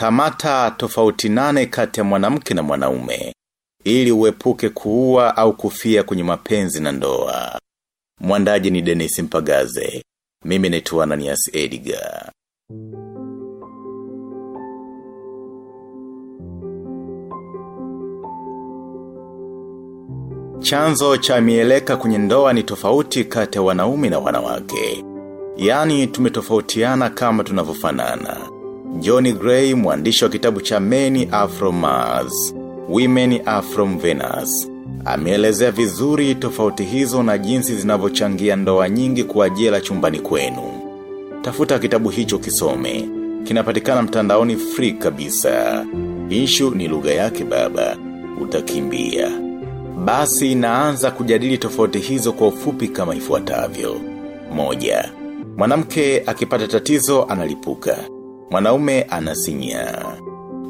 Kamata tofauti nane kati ya mwanamke na mwanaume. Ili uepuke kuua au kufia kwenye mapenzi na ndoa. Mwandaji ni Dennis Mpagaze. Mimi naitwa Ananias Edgar. Chanzo cha mieleka kwenye ndoa ni tofauti kati ya wanaume na wanawake. Yaani tumetofautiana kama tunavyofanana. Johnny Gray, mwandishi wa kitabu cha Men Are From Mars, Women Are From Venus. Ameelezea vizuri tofauti hizo na jinsi zinavyochangia ndoa nyingi kwa jela chumbani kwenu. Tafuta kitabu hicho kisome. Kinapatikana mtandaoni free kabisa. Inshu ni lugha yake baba. Utakimbia. Basi naanza kujadili tofauti hizo kwa ufupi kama ifuatavyo. Moja. Mwanamke akipata tatizo analipuka. Mwanaume anasinya.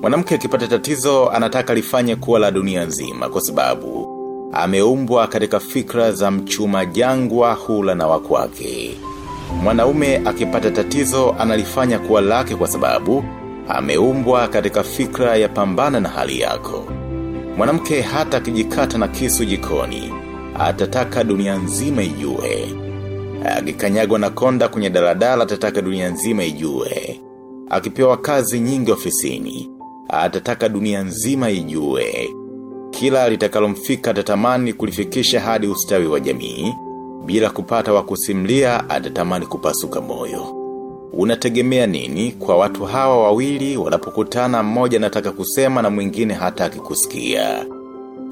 Mwanamke akipata tatizo anataka lifanye kuwa la dunia nzima kwa sababu ameumbwa katika fikra za mchuma jangwa hula na wakwake. Mwanaume akipata tatizo analifanya kuwa lake kwa sababu ameumbwa katika fikra ya pambana na hali yako. Mwanamke hata akijikata na kisu jikoni, atataka dunia nzima ijue. Akikanyagwa na konda kwenye daladala atataka dunia nzima ijue. Akipewa kazi nyingi ofisini, atataka dunia nzima ijue. Kila litakalomfika atatamani kulifikisha hadi ustawi wa jamii, bila kupata wa kusimlia atatamani kupasuka moyo. Unategemea nini kwa watu hawa wawili wanapokutana mmoja anataka kusema na mwingine hataki kusikia.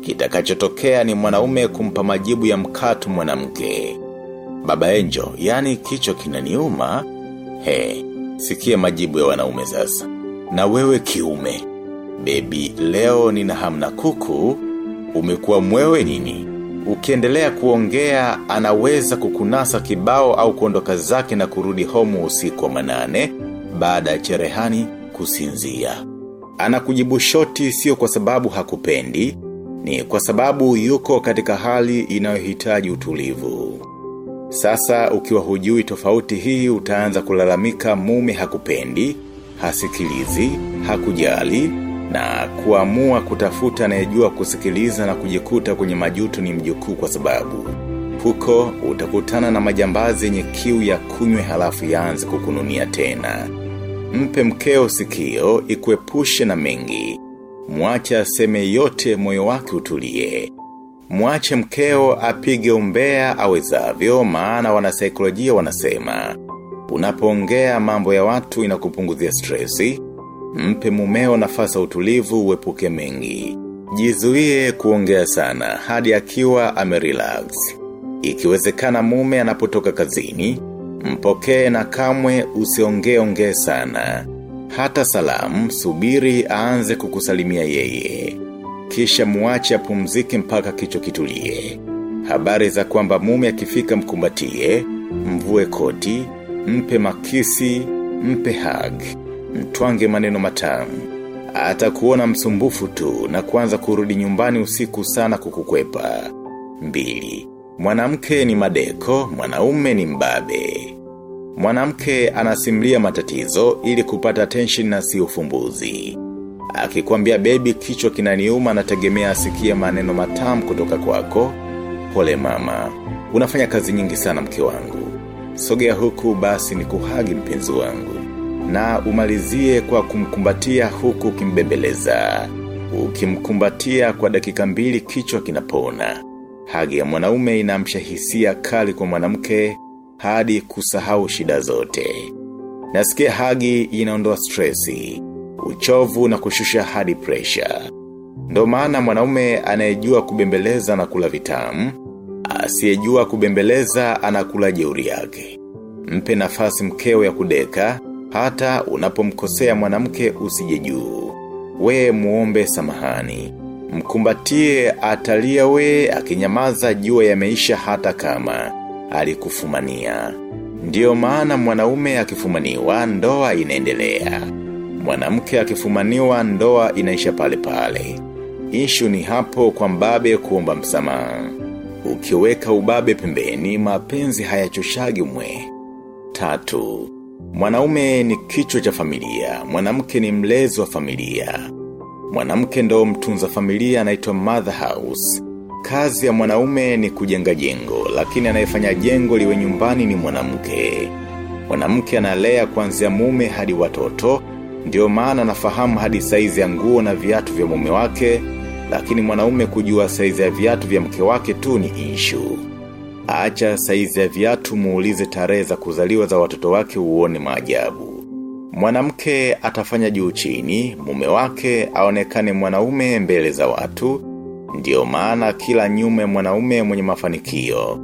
Kitakachotokea ni mwanaume kumpa majibu ya mkatu mwanamke. Baba Enjo, yani kicho kinaniuma? He, sikia majibu ya wanaume sasa. Na wewe kiume. Baby, leo nina hamna kuku, umekuwa mwewe nini? Ukiendelea kuongea, anaweza kukunasa kibao au kuondoka zake na kurudi homu usiku wa manane, baada ya cherehani kusinzia. Anakujibu shoti sio kwa sababu hakupendi, ni kwa sababu yuko katika hali inayohitaji utulivu. Sasa ukiwa hujui tofauti hii utaanza kulalamika mume hakupendi, hasikilizi, hakujali, na kuamua kutafuta anayejua kusikiliza na kujikuta kwenye majuto ni mjukuu kwa sababu. Huko utakutana na majambazi yenye kiu ya kunywe halafu yaanze kukununia tena. Mpe mkeo sikio ikuepushe na mengi. mwacha seme yote moyo wake utulie. Mwache mkeo apige umbea awezavyo maana wanasaikolojia wanasema. Unapoongea mambo ya watu inakupunguzia stresi, mpe mumeo nafasi ya utulivu uepuke mengi. Jizuie kuongea sana hadi akiwa amerelax. Ikiwezekana mume anapotoka kazini, mpokee na kamwe usiongee ongee sana. Hata salamu subiri aanze kukusalimia yeye. Kisha muache apumzike mpaka kicho kitulie. Habari za kwamba mume akifika mkumbatie, mvue koti, mpe makisi, mpe hag, mtwange maneno matamu. Atakuona msumbufu tu na kuanza kurudi nyumbani usiku sana kukukwepa. Mbili. Mwanamke ni madeko, mwanaume ni mbabe. Mwanamke anasimlia matatizo ili kupata tension na si ufumbuzi. Akikwambia baby kichwa kinaniuma nategemea asikie maneno matamu kutoka kwako. Pole mama, unafanya kazi nyingi sana mke wangu. Sogea huku basi ni kuhagi mpenzi wangu. Na umalizie kwa kumkumbatia huku kimbebeleza. Ukimkumbatia kwa dakika mbili kichwa kinapona. Hagi ya mwanaume inamsha hisia kali kwa mwanamke hadi kusahau shida zote. Nasikia hagi inaondoa stresi, uchovu na kushusha hadi presha. Ndo maana mwanaume anayejua kubembeleza na kula vitamu, asiyejua kubembeleza anakula jeuri yake. Mpe nafasi mkeo ya kudeka, hata unapomkosea mwanamke usije juu. We muombe samahani. Mkumbatie atalia we akinyamaza jua yameisha hata kama alikufumania. Ndiyo maana mwanaume akifumaniwa ndoa inaendelea. Mwanamke akifumaniwa ndoa inaisha pale pale. Ishu ni hapo kwa mbabe kuomba msamaha. Ukiweka ubabe pembeni mapenzi hayachoshagi mwe. Tatu. Mwanaume ni kichwa cha familia, mwanamke ni mlezi wa familia. Mwanamke ndo mtunza familia anaitwa mother house. Kazi ya mwanaume ni kujenga jengo, lakini anayefanya jengo liwe nyumbani ni mwanamke. Mwanamke analea kuanzia mume hadi watoto, ndio maana nafahamu hadi saizi ya nguo na viatu vya mume wake, lakini mwanaume kujua saizi ya viatu vya mke wake tu ni ishu. Acha saizi ya viatu muulize tarehe za kuzaliwa za watoto wake uone maajabu. Mwanamke atafanya juu chini, mume wake aonekane mwanaume mbele za watu, ndiyo maana kila nyume mwanaume mwenye mafanikio.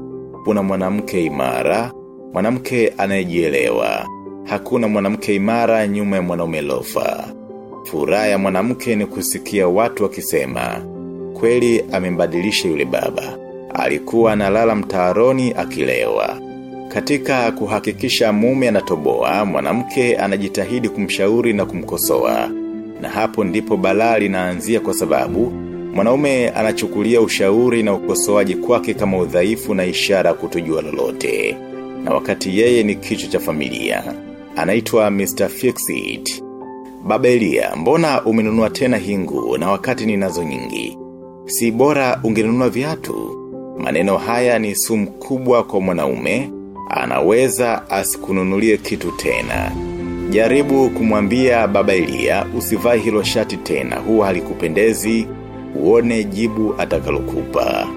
Kuna mwanamke imara, mwanamke anayejielewa. Hakuna mwanamke imara nyuma ya mwanaume lofa. Furaha ya mwanamke ni kusikia watu wakisema, kweli amembadilisha yule baba. Alikuwa analala mtaaroni akilewa. Katika kuhakikisha mume anatoboa, mwanamke anajitahidi kumshauri na kumkosoa. Na hapo ndipo balaa linaanzia kwa sababu, mwanaume anachukulia ushauri na ukosoaji kwake kama udhaifu na ishara kutojua lolote. Na wakati yeye ni kichwa cha familia, anaitwa Mr. Fixit. Baba Elia, mbona umenunua tena hingu na wakati ninazo nyingi? Si bora ungenunua viatu? Maneno haya ni sumu kubwa kwa mwanaume, anaweza asikununulie kitu tena. Jaribu kumwambia baba Elia usivai hilo shati tena, huwa halikupendezi, uone jibu atakalokupa.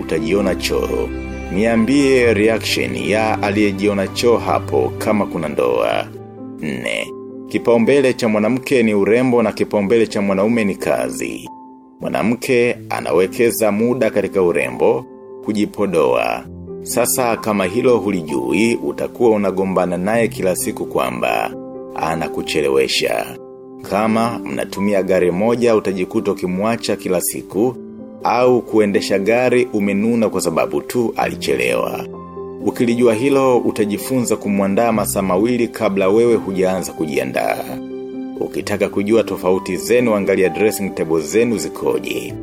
Utajiona choro. Niambie reaction ya aliyejiona choo hapo kama kuna ndoa. Nne, Kipaumbele cha mwanamke ni urembo na kipaumbele cha mwanaume ni kazi. Mwanamke anawekeza muda katika urembo, kujipodoa. Sasa kama hilo hulijui, utakuwa unagombana naye kila siku kwamba anakuchelewesha. Kama mnatumia gari moja utajikuta ukimwacha kila siku, au kuendesha gari umenuna kwa sababu tu alichelewa. Ukilijua hilo utajifunza kumwandaa masaa mawili kabla wewe hujaanza kujiandaa. Ukitaka kujua tofauti zenu angalia dressing table zenu zikoje.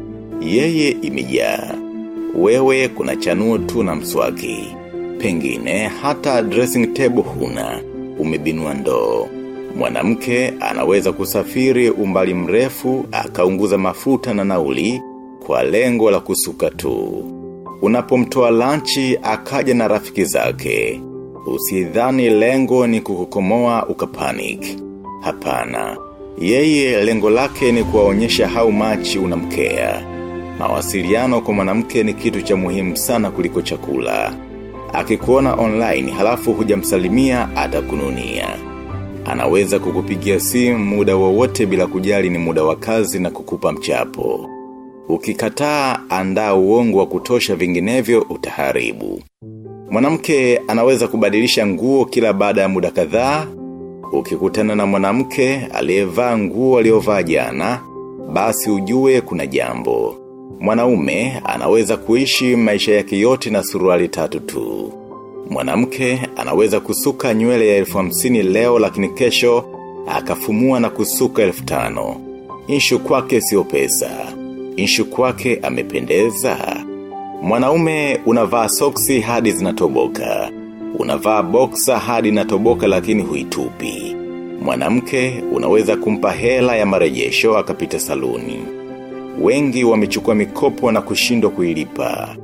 Yeye imejaa. Wewe kuna chanuo tu na mswaki. Pengine hata dressing table huna. Umebinua ndoo. Mwanamke anaweza kusafiri umbali mrefu akaunguza mafuta na nauli kwa lengo la kusuka tu. Unapomtoa lanchi akaja na rafiki zake. Usidhani lengo ni kukukomoa ukapanik. Hapana. Yeye lengo lake ni kuwaonyesha how much unamkea. Mawasiliano kwa mwanamke ni kitu cha muhimu sana kuliko chakula. Akikuona online halafu hujamsalimia atakununia. Anaweza kukupigia simu muda wowote bila kujali ni muda wa kazi na kukupa mchapo. Ukikataa andaa uongo wa kutosha vinginevyo utaharibu. Mwanamke anaweza kubadilisha nguo kila baada ya muda kadhaa. Ukikutana na mwanamke aliyevaa nguo aliyovaa jana, basi ujue kuna jambo. Mwanaume anaweza kuishi maisha yake yote na suruali tatu tu. Mwanamke anaweza kusuka nywele ya elfu hamsini leo lakini kesho akafumua na kusuka elfu tano. Inshu kwake sio pesa. Inshu kwake amependeza. Mwanaume unavaa soksi hadi zinatoboka. Unavaa boksa hadi natoboka lakini huitupi. Mwanamke unaweza kumpa hela ya marejesho akapita saluni. Wengi wamechukua mikopo na kushindwa kuilipa.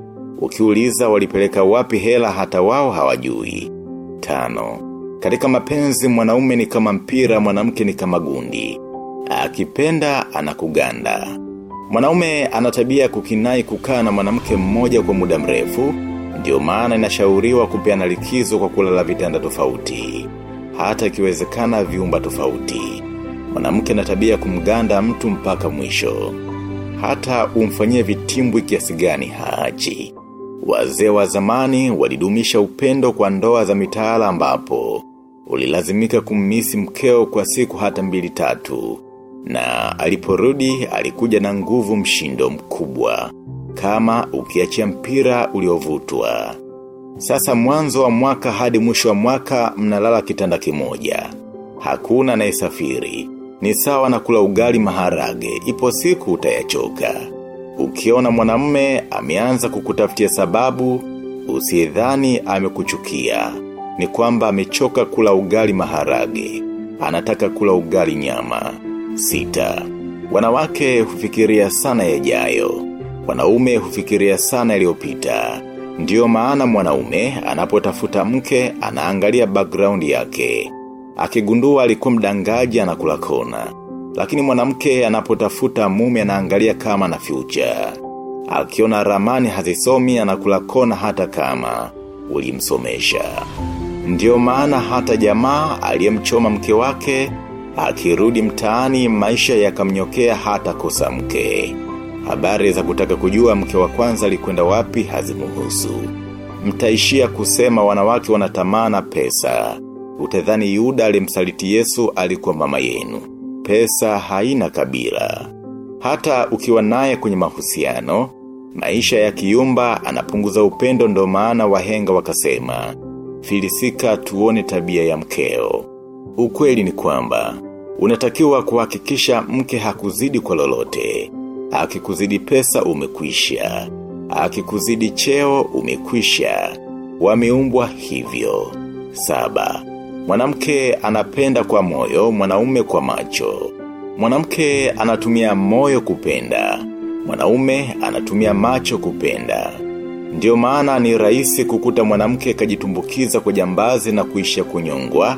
Ukiuliza walipeleka wapi hela hata wao hawajui. Tano. Katika mapenzi mwanaume ni kama mpira mwanamke ni kama gundi. Akipenda anakuganda. Mwanaume anatabia kukinai kukaa na mwanamke mmoja kwa muda mrefu, ndio maana inashauriwa kupeana likizo kwa kulala vitanda tofauti. Hata ikiwezekana viumba tofauti. Mwanamke ana tabia kumganda mtu mpaka mwisho. Hata umfanyie vitimbwi kiasi gani haachi. Wazee wa zamani walidumisha upendo kwa ndoa za mitaala ambapo ulilazimika kummisi mkeo kwa siku hata mbili tatu. Na aliporudi alikuja na nguvu mshindo mkubwa. Kama ukiachia mpira uliovutwa. Sasa mwanzo wa mwaka hadi mwisho wa mwaka mnalala kitanda kimoja. Hakuna anayesafiri Ni sawa na kula ugali maharage, ipo siku utayachoka. Ukiona mwanamume ameanza kukutafutia sababu, usidhani amekuchukia. ni kwamba amechoka kula ugali maharage. Anataka kula ugali nyama. Sita. Wanawake hufikiria sana yajayo. Wanaume hufikiria sana yaliyopita. Ndiyo maana mwanaume anapotafuta mke anaangalia background yake. Akigundua alikuwa mdangaji anakula kona. Lakini mwanamke anapotafuta mume anaangalia kama na future. Akiona ramani hazisomi anakula kona hata kama ulimsomesha. Ndiyo maana hata jamaa aliyemchoma mke wake, akirudi mtaani maisha yakamnyokea hata kosa mke. Habari za kutaka kujua mke wa kwanza alikwenda wapi hazimuhusu. Mtaishia kusema wanawake wanatamana pesa. Utadhani Yuda alimsaliti Yesu alikuwa mama yenu. Pesa haina kabila. Hata ukiwa naye kwenye mahusiano, maisha ya kiumba anapunguza upendo ndo maana wahenga wakasema. Filisika tuone tabia ya mkeo. Ukweli ni kwamba, unatakiwa kuhakikisha mke hakuzidi kwa lolote. Akikuzidi pesa umekwisha. Akikuzidi cheo umekwisha. Wameumbwa hivyo. Saba. Mwanamke anapenda kwa moyo, mwanaume kwa macho. Mwanamke anatumia moyo kupenda. Mwanaume anatumia macho kupenda. Ndiyo maana ni rahisi kukuta mwanamke kajitumbukiza kwa jambazi na kuisha kunyongwa.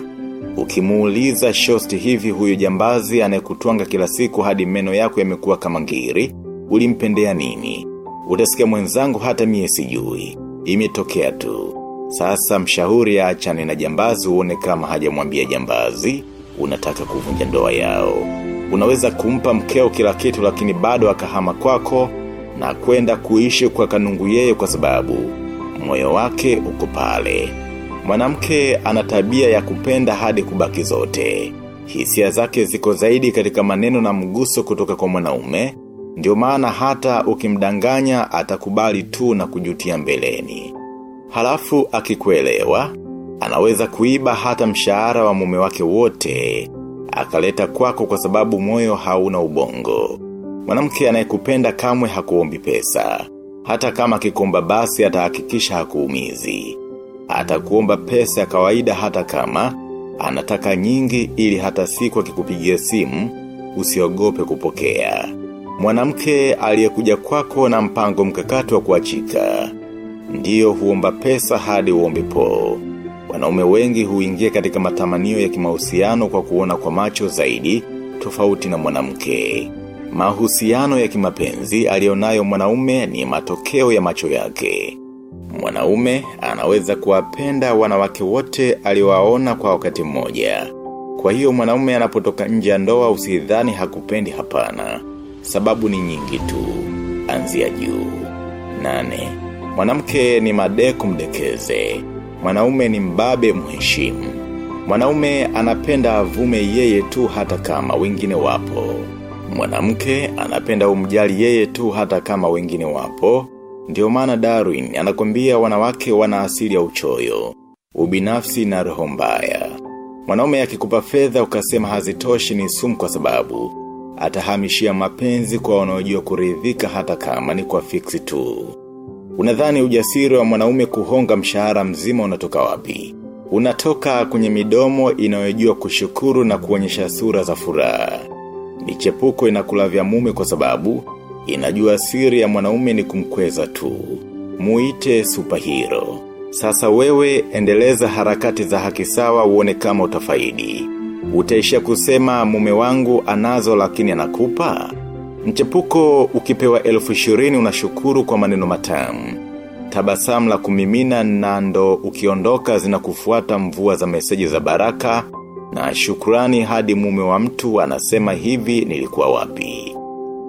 Ukimuuliza shosti hivi huyu jambazi anayekutwanga kila siku hadi meno yako yamekuwa kama ngiri, ulimpendea nini? Utasikia mwenzangu hata mie sijui. Imetokea tu. Sasa mshauri achane na jambazi uone kama hajamwambia jambazi, unataka kuvunja ndoa yao. Unaweza kumpa mkeo kila kitu lakini bado akahama kwako na kwenda kuishi kwa kanungu yeye kwa sababu moyo wake uko pale. Mwanamke ana tabia ya kupenda hadi kubaki zote. Hisia zake ziko zaidi katika maneno na mguso kutoka kwa mwanaume, ndio maana hata ukimdanganya atakubali tu na kujutia mbeleni. Halafu akikuelewa, anaweza kuiba hata mshahara wa mume wake wote, akaleta kwako kwa sababu moyo hauna ubongo. Mwanamke anayekupenda kamwe hakuombi pesa. Hata kama kikomba basi atahakikisha hakuumizi. Atakuomba pesa ya kawaida hata kama anataka nyingi ili hata siku akikupigia simu usiogope kupokea. Mwanamke aliyekuja kwako na mpango mkakati wa kuachika. Ndiyo huomba pesa hadi uombe po. Wanaume wengi huingia katika matamanio ya kimahusiano kwa kuona kwa macho zaidi tofauti na mwanamke. Mahusiano ya kimapenzi alionayo mwanaume ni matokeo ya macho yake. Mwanaume anaweza kuwapenda wanawake wote aliowaona kwa wakati mmoja. Kwa hiyo mwanaume anapotoka nje ya ndoa usidhani hakupendi hapana. Sababu ni nyingi tu. Anzia juu. Nane. Mwanamke ni madeku mdekeze. Mwanaume ni mbabe mheshimu. Mwanaume anapenda avume yeye tu hata kama wengine wapo. Mwanamke anapenda umjali yeye tu hata kama wengine wapo. Ndio maana Darwin anakwambia wanawake wana asili ya uchoyo, ubinafsi na roho mbaya. Mwanaume akikupa fedha ukasema hazitoshi ni sumu kwa sababu atahamishia mapenzi kwa wanaojua kuridhika hata kama ni kwa fiksi tu. Unadhani ujasiri wa mwanaume kuhonga mshahara mzima unatoka wapi? Unatoka kwenye midomo inayojua kushukuru na kuonyesha sura za furaha. Michepuko inakula vya mume kwa sababu inajua siri ya mwanaume ni kumkweza tu. Muite superhero. Sasa wewe endeleza harakati za haki sawa uone kama utafaidi. Utaishia kusema mume wangu anazo lakini anakupa? Mchepuko ukipewa elfu ishirini unashukuru kwa maneno matamu. Tabasamu la kumimina na ndo ukiondoka zinakufuata mvua za meseji za baraka na shukrani hadi mume wa mtu anasema hivi nilikuwa wapi.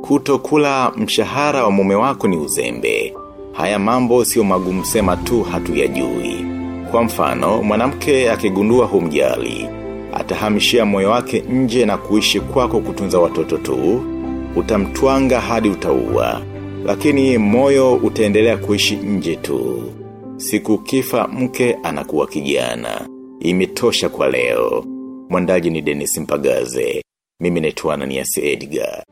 Kutokula mshahara wa mume wako ni uzembe. Haya mambo sio magumu sema tu hatuyajui. Kwa mfano, mwanamke akigundua humjali. Atahamishia moyo wake nje na kuishi kwako kutunza watoto tu. Utamtwanga hadi utaua. Lakini moyo utaendelea kuishi nje tu. Siku kifa mke anakuwa kijana. Imetosha kwa leo. Mwandaji ni Dennis Mpagaze. Mimi naitwa Ananias Edgar.